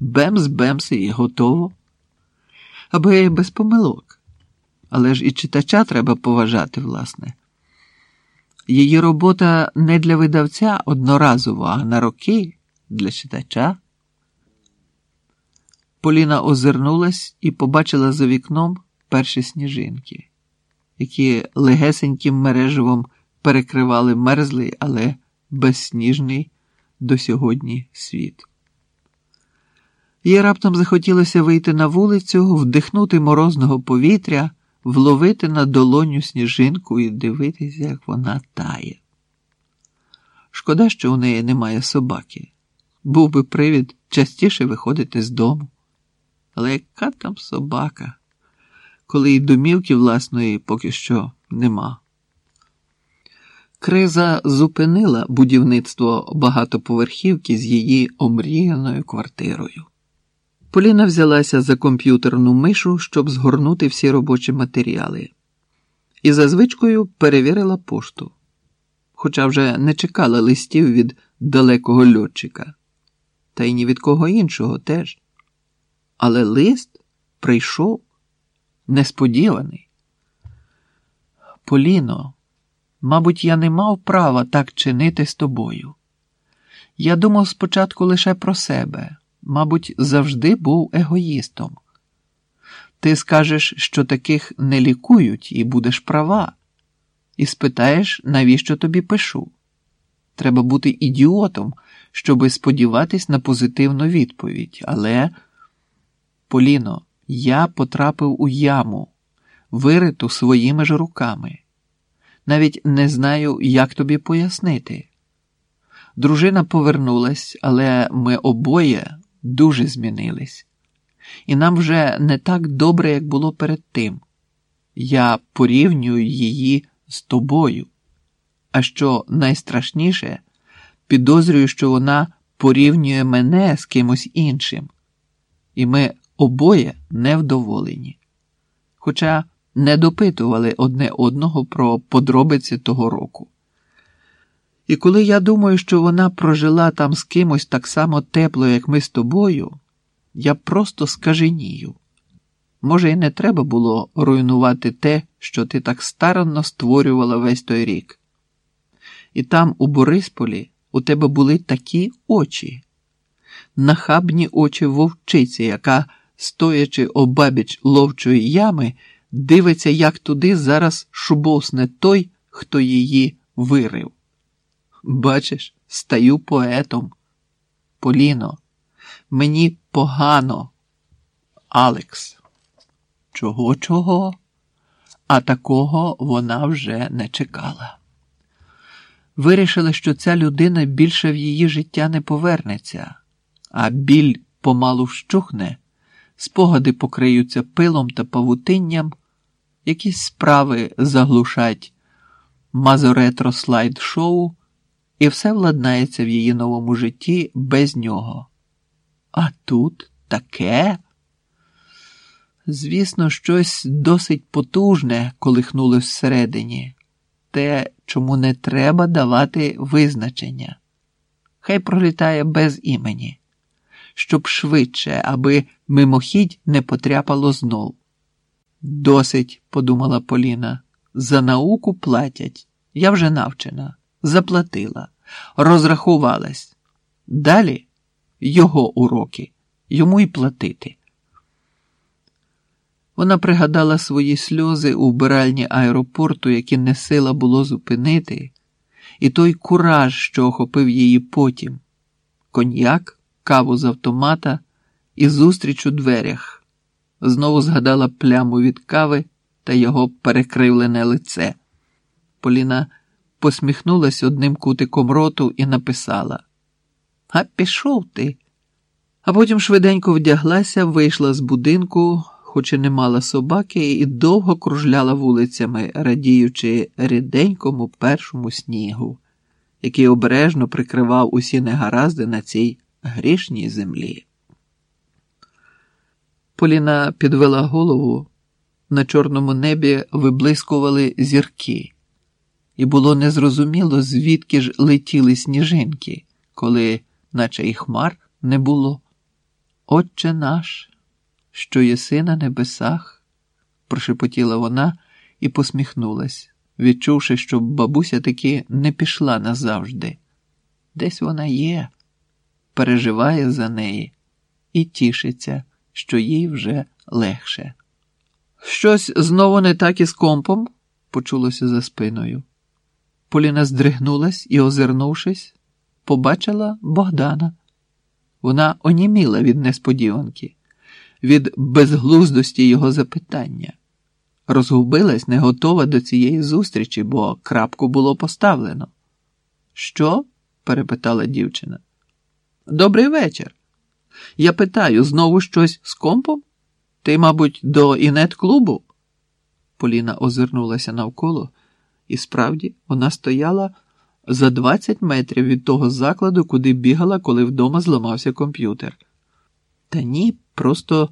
бемс-бемс і готово. Аби без помилок. Але ж і читача треба поважати, власне. Її робота не для видавця одноразова, а на роки для читача. Поліна озирнулась і побачила за вікном перші сніжинки, які легесеньким мереживом перекривали мерзлий, але безсніжний до сьогодні світ. Їй раптом захотілося вийти на вулицю, вдихнути морозного повітря, вловити на долоню сніжинку і дивитися, як вона тає. Шкода, що у неї немає собаки. Був би привід частіше виходити з дому. Але яка там собака, коли й домівки власної поки що нема? Криза зупинила будівництво багатоповерхівки з її омріяною квартирою. Поліна взялася за комп'ютерну мишу, щоб згорнути всі робочі матеріали, і за звичкою перевірила пошту, хоча вже не чекала листів від далекого льотчика, та й ні від кого іншого теж. Але лист прийшов несподіваний. Поліно, мабуть, я не мав права так чинити з тобою. Я думав спочатку лише про себе, мабуть, завжди був егоїстом. Ти скажеш, що таких не лікують, і будеш права, і спитаєш, навіщо тобі пишу. Треба бути ідіотом, щоби сподіватись на позитивну відповідь, але. Поліно, я потрапив у яму, вириту своїми ж руками. Навіть не знаю, як тобі пояснити. Дружина повернулась, але ми обоє дуже змінились, і нам вже не так добре, як було перед тим. Я порівнюю її з тобою. А що найстрашніше, підозрюю, що вона порівнює мене з кимось іншим. І ми обоє невдоволені, хоча не допитували одне одного про подробиці того року. І коли я думаю, що вона прожила там з кимось так само тепло, як ми з тобою, я просто скаженію. Може, і не треба було руйнувати те, що ти так старанно створювала весь той рік. І там, у Борисполі, у тебе були такі очі, нахабні очі вовчиці, яка стоячи обабіч ловчої ями, дивиться, як туди зараз шубовсне той, хто її вирив. Бачиш, стаю поетом. Поліно, мені погано. Алекс. Чого, чого? А такого вона вже не чекала. Вирішила, що ця людина більше в її життя не повернеться, а біль помалу вщухне спогади покриються пилом та павутинням, якісь справи заглушать мазоретро слайд шоу, і все владнається в її новому житті без нього. А тут таке. Звісно, щось досить потужне колихнулось всередині, те, чому не треба давати визначення. Хай пролітає без імені щоб швидше, аби мимохідь не потряпало знов. Досить, подумала Поліна, за науку платять. Я вже навчена, заплатила, розрахувалась. Далі його уроки, йому й платити. Вона пригадала свої сльози у вбиральні аеропорту, які не сила було зупинити, і той кураж, що охопив її потім коньяк каву з автомата і зустріч у дверях. Знову згадала пляму від кави та його перекривлене лице. Поліна посміхнулась одним кутиком роту і написала: А пішов ти. А потім швиденько вдяглася, вийшла з будинку, хоч і не мала собаки, і довго кружляла вулицями, радіючи ріденькому першому снігу, який обережно прикривав усі негаразди на цій грішній землі. Поліна підвела голову, на чорному небі виблискували зірки, і було незрозуміло, звідки ж летіли сніжинки, коли, наче і хмар, не було. Отче наш, що єси на небесах, прошепотіла вона і посміхнулась, відчувши, що бабуся таки не пішла назавжди. Десь вона є, переживає за неї і тішиться, що їй вже легше. Щось знову не так із компом, почулося за спиною. Поліна здригнулась і, озирнувшись, побачила Богдана. Вона оніміла від несподіванки, від безглуздості його запитання. Розгубилась, не готова до цієї зустрічі, бо крапку було поставлено. Що? перепитала дівчина. Добрий вечір. Я питаю, знову щось з компом? Ти, мабуть, до інет-клубу? Поліна озирнулася навколо, і справді вона стояла за 20 метрів від того закладу, куди бігала, коли вдома зламався комп'ютер. Та ні, просто